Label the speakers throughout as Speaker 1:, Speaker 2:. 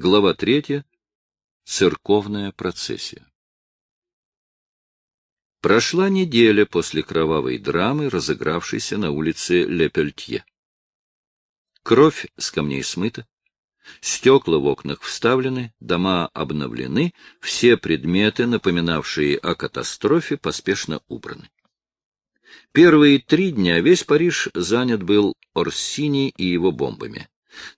Speaker 1: Глава третья. Церковная процессия. Прошла неделя после кровавой драмы, разыгравшейся на улице Лепельтье. Кровь с камней смыта, стекла в окнах вставлены, дома обновлены, все предметы, напоминавшие о катастрофе, поспешно убраны. Первые три дня весь Париж занят был Орсини и его бомбами.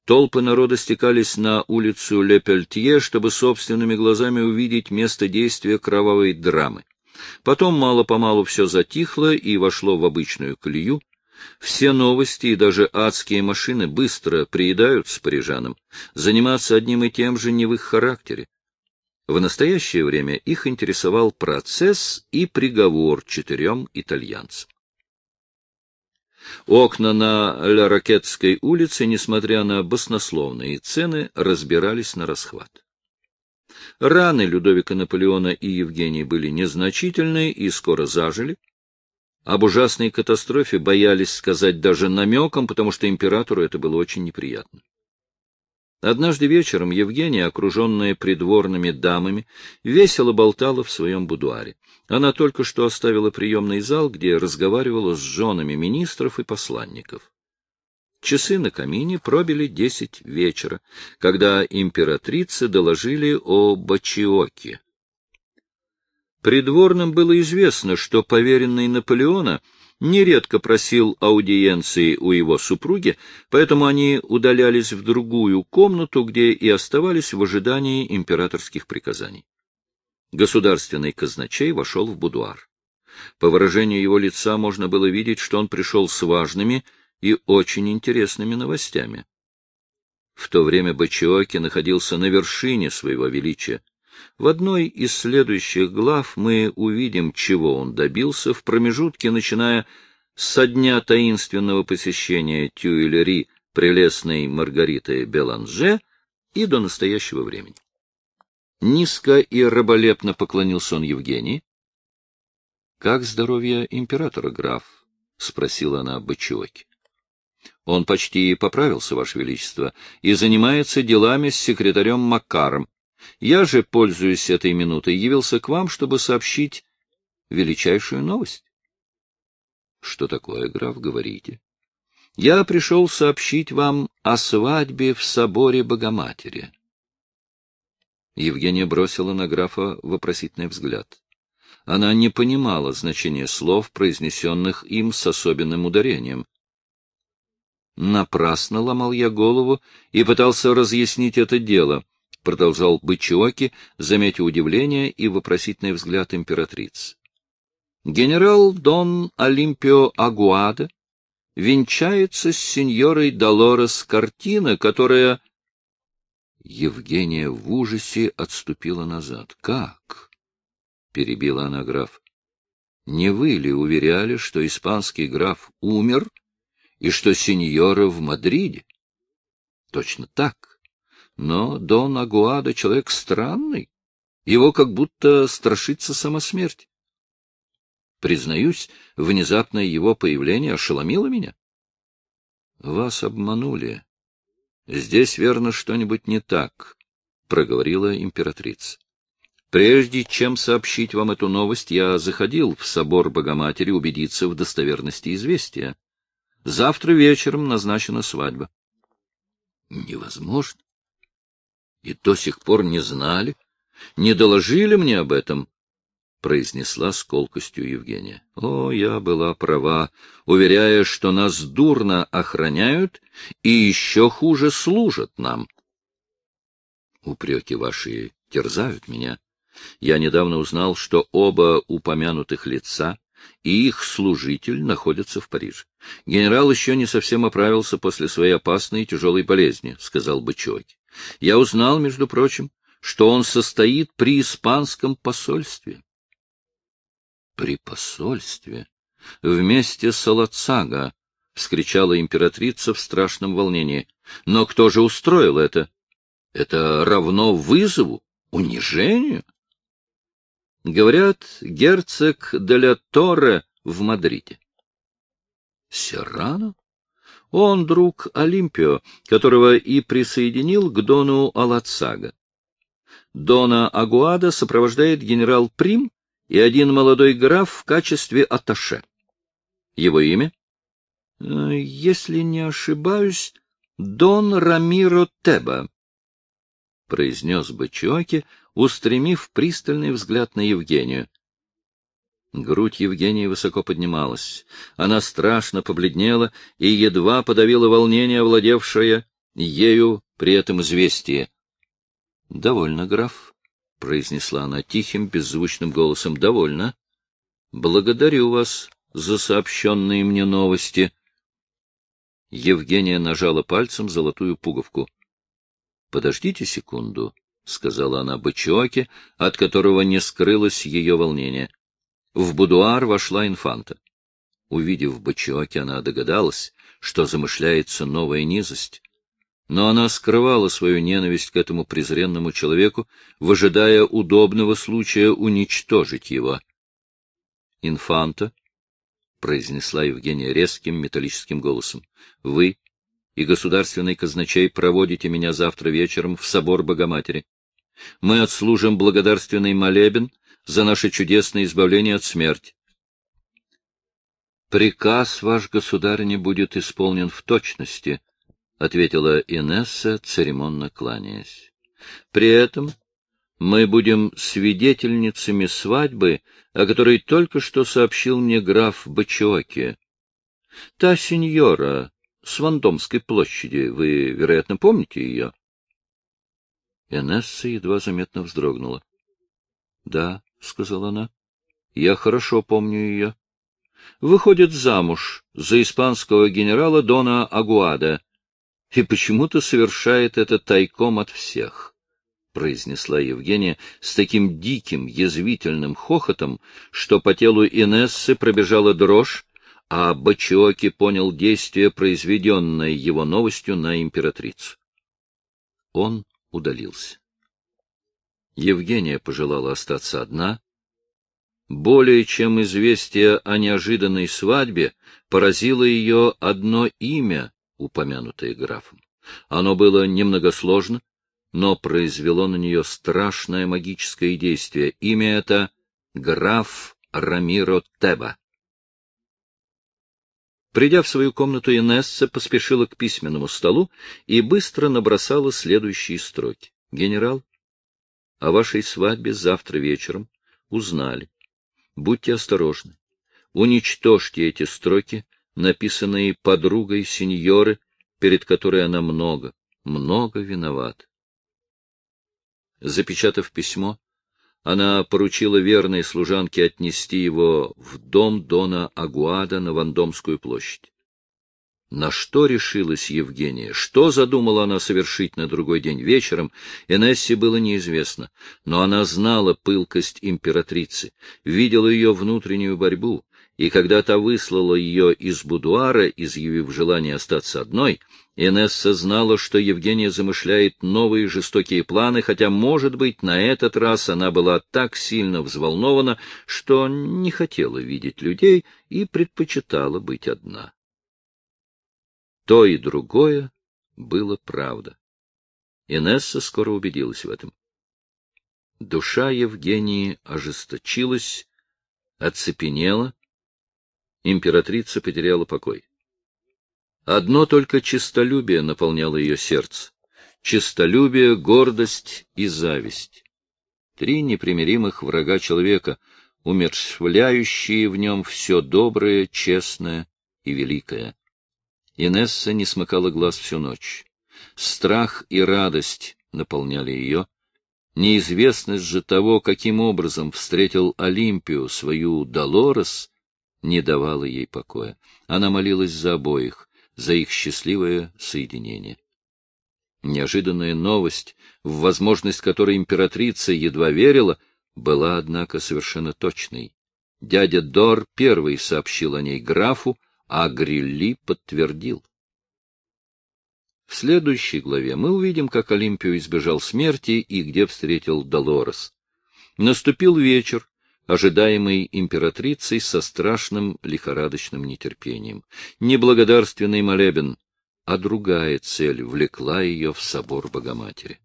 Speaker 1: Толпы народа стекались на улицу Лепельтье, чтобы собственными глазами увидеть место действия кровавой драмы. Потом мало-помалу все затихло и вошло в обычную колею. Все новости и даже адские машины быстро приедаются парижанам. Заниматься одним и тем же не в их характере. В настоящее время их интересовал процесс и приговор четырем итальянцам. Окна на Ля-Ракетской улице, несмотря на баснословные цены, разбирались на расхват. Раны Людовика Наполеона и Евгении были незначительные и скоро зажили. Об ужасной катастрофе боялись сказать даже намеком, потому что императору это было очень неприятно. Однажды вечером Евгения, окруженная придворными дамами, весело болтала в своем будуаре. Она только что оставила приемный зал, где разговаривала с женами министров и посланников. Часы на камине пробили десять вечера, когда императрицы доложили о Бачиоке. Придворным было известно, что поверенный Наполеона — нередко просил аудиенции у его супруги, поэтому они удалялись в другую комнату, где и оставались в ожидании императорских приказаний. Государственный казначей вошел в будуар. По выражению его лица можно было видеть, что он пришел с важными и очень интересными новостями. В то время Бачиоки находился на вершине своего величия. В одной из следующих глав мы увидим, чего он добился в промежутке, начиная со дня таинственного посещения Тюильри прелестной Маргариты Беланже и до настоящего времени. Низко и раболепно поклонился он Евгении. — Как здоровье императора, граф? — спросила она Бачиоки. — Он почти поправился, Ваше Величество, и занимается делами с секретарем Макаром. Я же, пользуясь этой минутой, явился к вам, чтобы сообщить величайшую новость. — Что такое, граф, говорите? — Я пришел сообщить вам о свадьбе в соборе Богоматери. Евгения бросила на графа вопросительный взгляд. Она не понимала значения слов, произнесенных им с особенным ударением. Напрасно ломал я голову и пытался разъяснить это дело —— продолжал Бычиоки, заметив удивление и вопросительный взгляд императрицы. Генерал Дон Олимпио Агуада венчается с сеньорой Долорес Картина, которая... Евгения в ужасе отступила назад. — Как? — перебила она граф. — Не вы ли уверяли, что испанский граф умер и что сеньора в Мадриде? — Точно так. Но Дон Агуада — человек странный. Его как будто страшится сама смерть. Признаюсь, внезапное его появление ошеломило меня. — Вас обманули. Здесь, верно, что-нибудь не так, — проговорила императрица. Прежде чем сообщить вам эту новость, я заходил в собор Богоматери убедиться в достоверности известия. Завтра вечером назначена свадьба. Невозможно и до сих пор не знали, не доложили мне об этом, — произнесла с колкостью Евгения. О, я была права, уверяя, что нас дурно охраняют и еще хуже служат нам. Упреки ваши терзают меня. Я недавно узнал, что оба упомянутых лица и их служитель находятся в Париже. Генерал еще не совсем оправился после своей опасной и тяжелой болезни, — сказал Бычоки. Я узнал, между прочим, что он состоит при испанском посольстве. При посольстве? Вместе с Алацага, — вскричала императрица в страшном волнении. Но кто же устроил это? Это равно вызову, унижению? Говорят, герцог де ла Торре в Мадриде. Серрано? Он друг Олимпио, которого и присоединил к Дону Алацага. Дона Агуада сопровождает генерал Прим и один молодой граф в качестве аташе. Его имя? Э, если не ошибаюсь, Дон Рамиро Теба, — произнес Бачоки, устремив пристальный взгляд на Евгению. Грудь Евгении высоко поднималась. Она страшно побледнела и едва подавила волнение, овладевшее ею при этом известие. — Довольно, граф, — произнесла она тихим, беззвучным голосом. — Довольно. Благодарю вас за сообщенные мне новости. Евгения нажала пальцем золотую пуговку. — Подождите секунду, — сказала она Бычоке, от которого не скрылось ее волнение. В будуар вошла инфанта. Увидев Бачиоки, она догадалась, что замышляется новая низость. Но она скрывала свою ненависть к этому презренному человеку, выжидая удобного случая уничтожить его. «Инфанта», — произнесла Евгения резким металлическим голосом, — «вы и государственный казначей проводите меня завтра вечером в собор Богоматери. Мы отслужим благодарственный молебен за наше чудесное избавление от смерти. «Приказ ваш, государыня, будет исполнен в точности», — ответила Инесса, церемонно кланяясь. «При этом мы будем свидетельницами свадьбы, о которой только что сообщил мне граф Бачоки. Та сеньора с Вандомской площади, вы, вероятно, помните ее?» Инесса едва заметно вздрогнула. — Да, — сказала она. — Я хорошо помню ее. Выходит замуж за испанского генерала Дона Агуада и почему-то совершает это тайком от всех, — произнесла Евгения с таким диким, язвительным хохотом, что по телу Инессы пробежала дрожь, а Бачиоки понял действие, произведенное его новостью на императрицу. Он удалился. Евгения пожелала остаться одна. Более чем известие о неожиданной свадьбе поразило ее одно имя, упомянутое графом. Оно было немногосложно, но произвело на нее страшное магическое действие. Имя это — граф Рамиро Теба. Придя в свою комнату, Инесса поспешила к письменному столу и быстро набросала следующие строки. «Генерал, о вашей свадьбе завтра вечером узнали. Будьте осторожны. Уничтожьте эти строки, написанные подругой сеньоры, перед которой она много, много виновата. Запечатав письмо, она поручила верной служанке отнести его в дом Дона Агуада на Вандомскую площадь. На что решилась Евгения? Что задумала она совершить на другой день вечером, Энессе было неизвестно, но она знала пылкость императрицы, видела ее внутреннюю борьбу, и когда та выслала ее из будуара, изъявив желание остаться одной, Инесса знала, что Евгения замышляет новые жестокие планы, хотя, может быть, на этот раз она была так сильно взволнована, что не хотела видеть людей и предпочитала быть одна. То и другое было правда. Инесса скоро убедилась в этом. Душа Евгении ожесточилась, оцепенела, императрица потеряла покой. Одно только честолюбие наполняло ее сердце. Честолюбие, гордость и зависть. Три непримиримых врага человека, умершвляющие в нем все доброе, честное и великое. Инесса не смыкала глаз всю ночь. Страх и радость наполняли ее. Неизвестность же того, каким образом встретил Олимпию свою Долорес, не давала ей покоя. Она молилась за обоих, за их счастливое соединение. Неожиданная новость, в возможность которой императрица едва верила, была, однако, совершенно точной. Дядя Дор первый сообщил о ней графу, а Грилли подтвердил. В следующей главе мы увидим, как Олимпио избежал смерти и где встретил Долорес. Наступил вечер, ожидаемый императрицей со страшным лихорадочным нетерпением. Неблагодарственный молебен, а другая цель влекла ее в собор Богоматери.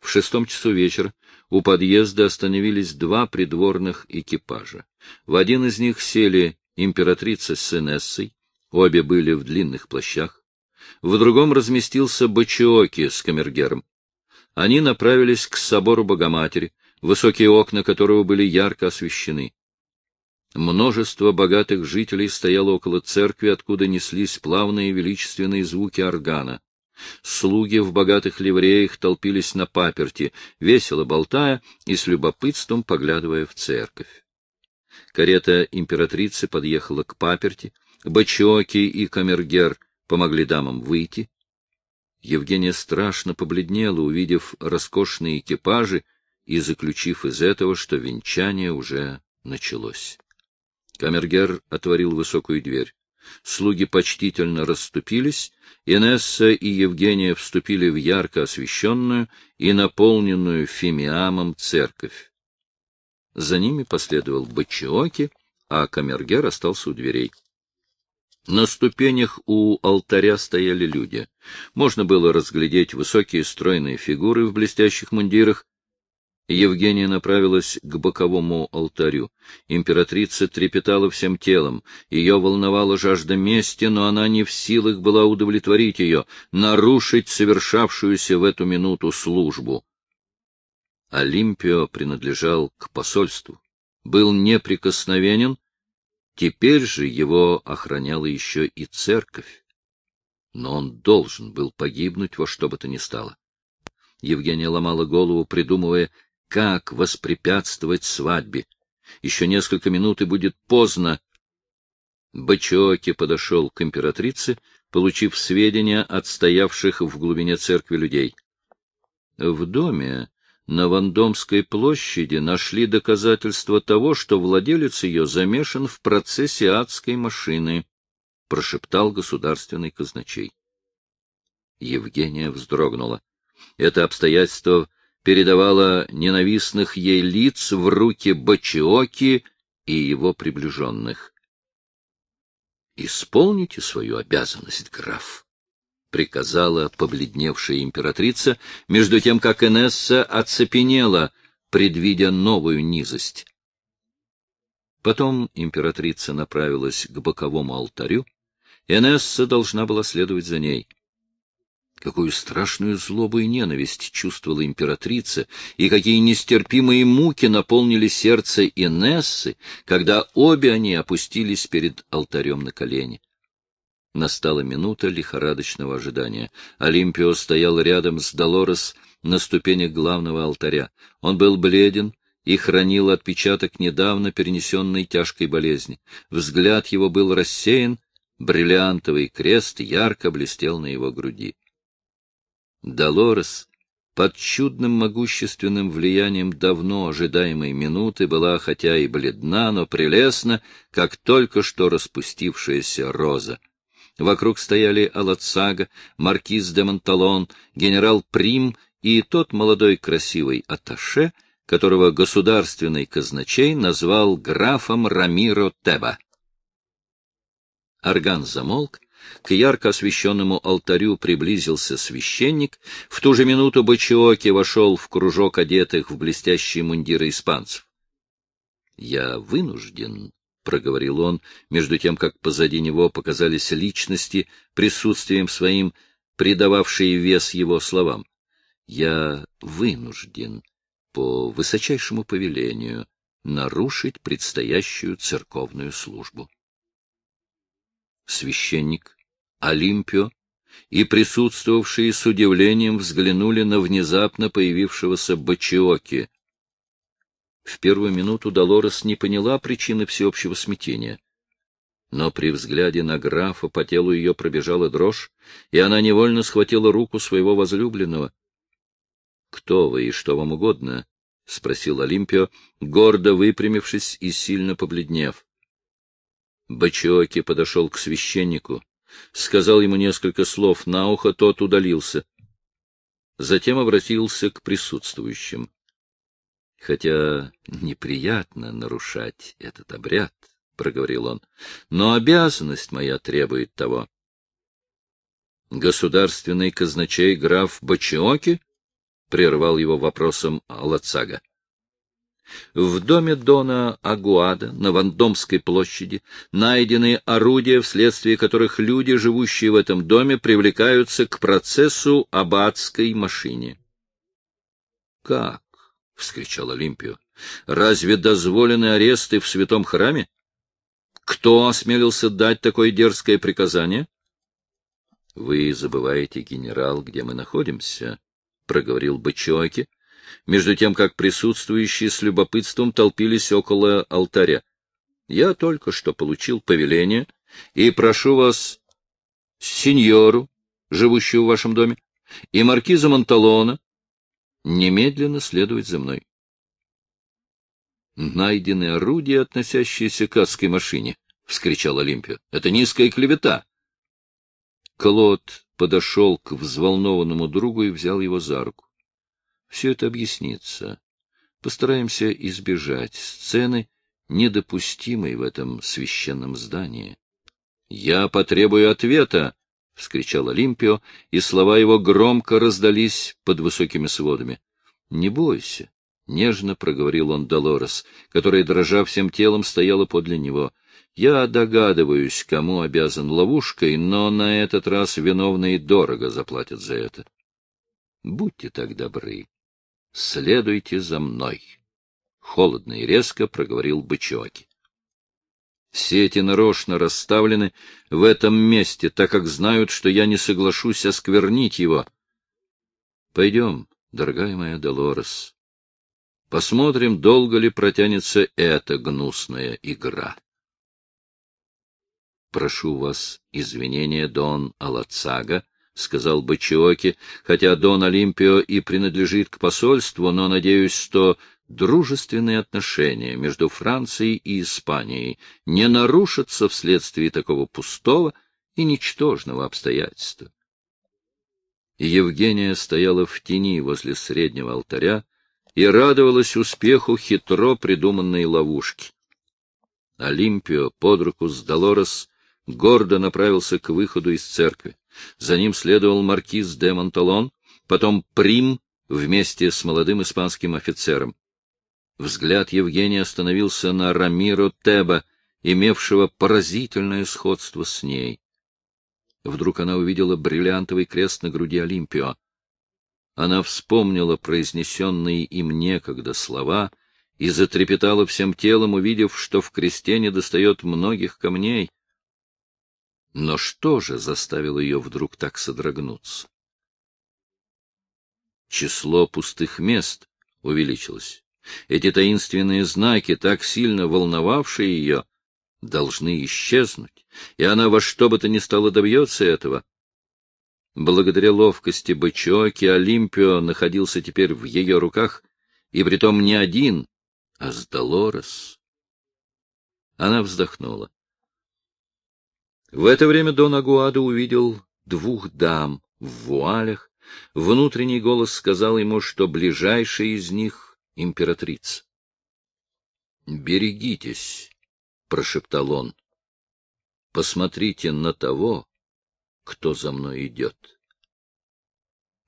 Speaker 1: В шестом часу вечера у подъезда остановились два придворных экипажа. В один из них сели императрица с Инессой, обе были в длинных плащах. В другом разместился Бачиоки с камергером. Они направились к собору Богоматери, высокие окна которого были ярко освещены. Множество богатых жителей стояло около церкви, откуда неслись плавные величественные звуки органа. Слуги в богатых ливреях толпились на паперти, весело болтая и с любопытством поглядывая в церковь. Карета императрицы подъехала к паперти, Бачоки и Камергер помогли дамам выйти. Евгения страшно побледнела, увидев роскошные экипажи и заключив из этого, что венчание уже началось. Камергер отворил высокую дверь. Слуги почтительно расступились, Инесса и Евгения вступили в ярко освещенную и наполненную фимиамом церковь. За ними последовал Бачиоки, а Камергер остался у дверей. На ступенях у алтаря стояли люди. Можно было разглядеть высокие стройные фигуры в блестящих мундирах. Евгения направилась к боковому алтарю. Императрица трепетала всем телом. Ее волновала жажда мести, но она не в силах была удовлетворить ее, нарушить совершавшуюся в эту минуту службу. Олимпио принадлежал к посольству, был неприкосновенен Теперь же его охраняла еще и церковь. Но он должен был погибнуть во что бы то ни стало. Евгения ломала голову, придумывая, как воспрепятствовать свадьбе. Еще несколько минут и будет поздно. Бачоки подошел к императрице, получив сведения от стоявших в глубине церкви людей. В доме на Вандомской площади нашли доказательства того, что владелец ее замешан в процессе адской машины, — прошептал государственный казначей. Евгения вздрогнула. Это обстоятельство передавало ненавистных ей лиц в руки Бачиоки и его приближенных. — Исполните свою обязанность, граф, приказала побледневшая императрица, между тем как Энесса оцепенела, предвидя новую низость. Потом императрица направилась к боковому алтарю, Энесса должна была следовать за ней. Какую страшную злобу и ненависть чувствовала императрица, и какие нестерпимые муки наполнили сердце Инессы, когда обе они опустились перед алтарем на колени. Настала минута лихорадочного ожидания. Олимпио стоял рядом с Долорес на ступенях главного алтаря. Он был бледен и хранил отпечаток недавно перенесенной тяжкой болезни. Взгляд его был рассеян, бриллиантовый крест ярко блестел на его груди. Долорес под чудным могущественным влиянием давно ожидаемой минуты была хотя и бледна, но прелестна, как только что распустившаяся роза. Вокруг стояли Алацага, маркиз де Монталон, генерал Прим и тот молодой красивый Аташе, которого государственный казначей назвал графом Рамиро Теба. Орган замолк, к ярко освещенному алтарю приблизился священник, в ту же минуту Бачиоки вошел в кружок одетых в блестящие мундиры испанцев. — Я вынужден — проговорил он, между тем, как позади него показались личности, присутствием своим придававшие вес его словам. «Я вынужден, по высочайшему повелению, нарушить предстоящую церковную службу». Священник, Олимпио и присутствовавшие с удивлением взглянули на внезапно появившегося Бачиоки, в первую минуту Долорес не поняла причины всеобщего смятения. Но при взгляде на графа по телу ее пробежала дрожь, и она невольно схватила руку своего возлюбленного. — Кто вы и что вам угодно? — спросил Олимпио, гордо выпрямившись и сильно побледнев. Бачоки подошел к священнику, сказал ему несколько слов на ухо, тот удалился. Затем обратился к присутствующим хотя неприятно нарушать этот обряд, — проговорил он, — но обязанность моя требует того. Государственный казначей граф Бачиоки? — прервал его вопросом Алацага. В доме Дона Агуада на Вандомской площади найдены орудия, вследствие которых люди, живущие в этом доме, привлекаются к процессу об адской машине. — Как? — вскричал Олимпио. — Разве дозволены аресты в святом храме? Кто осмелился дать такое дерзкое приказание? — Вы забываете, генерал, где мы находимся, — проговорил Бачоки, между тем как присутствующие с любопытством толпились около алтаря. Я только что получил повеление и прошу вас, сеньору, живущую в вашем доме, и маркиза Монталона, немедленно следовать за мной. Найдены орудия, относящиеся к адской машине, — вскричал Олимпио. — Это низкая клевета. Клод подошел к взволнованному другу и взял его за руку. Все это объяснится. Постараемся избежать сцены, недопустимой в этом священном здании. — Я потребую ответа! — вскричал Олимпио, и слова его громко раздались под высокими сводами. — Не бойся, — нежно проговорил он Долорес, которая, дрожа всем телом, стояла подле него. — Я догадываюсь, кому обязан ловушкой, но на этот раз виновные дорого заплатят за это. Будьте так добры, Следуйте за мной. Холодно и резко проговорил Бычоки. Сети нарочно расставлены в этом месте, так как знают, что я не соглашусь осквернить его. Пойдем, дорогая моя Долорес. Посмотрим, долго ли протянется эта гнусная игра. Прошу вас извинения, Дон Алацага, — сказал Бачиоки, — хотя Дон Олимпио и принадлежит к посольству, но надеюсь, что дружественные отношения между Францией и Испанией не нарушатся вследствие такого пустого и ничтожного обстоятельства. Евгения стояла в тени возле среднего алтаря и радовалась успеху хитро придуманной ловушки. Олимпио под руку с Долорес гордо направился к выходу из церкви. За ним следовал маркиз де Монталон, потом Прим вместе с молодым испанским офицером. Взгляд Евгения остановился на Рамиро Теба, имевшего поразительное сходство с ней. Вдруг она увидела бриллиантовый крест на груди Олимпио. Она вспомнила произнесенные им некогда слова и затрепетала всем телом, увидев, что в кресте недостает многих камней. Но что же заставило ее вдруг так содрогнуться? Число пустых мест увеличилось. Эти таинственные знаки, так сильно волновавшие ее, должны исчезнуть, и она во что бы то ни стало добьется этого. Благодаря ловкости бычоки Олимпио находился теперь в ее руках, и притом не один, а с Долорес. Она вздохнула. В это время Дон Агуадо увидел двух дам в вуалях. Внутренний голос сказал ему, что ближайшая из них — императрица. — Берегитесь, — прошептал он. — Посмотрите на того, кто за мной идет.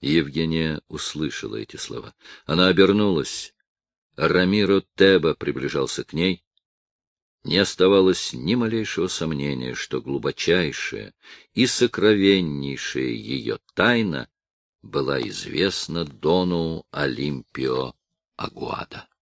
Speaker 1: Евгения услышала эти слова. Она обернулась. Рамиро Теба приближался к ней не оставалось ни малейшего сомнения, что глубочайшая и сокровеннейшая ее тайна была известна Дону Олимпио Агуада.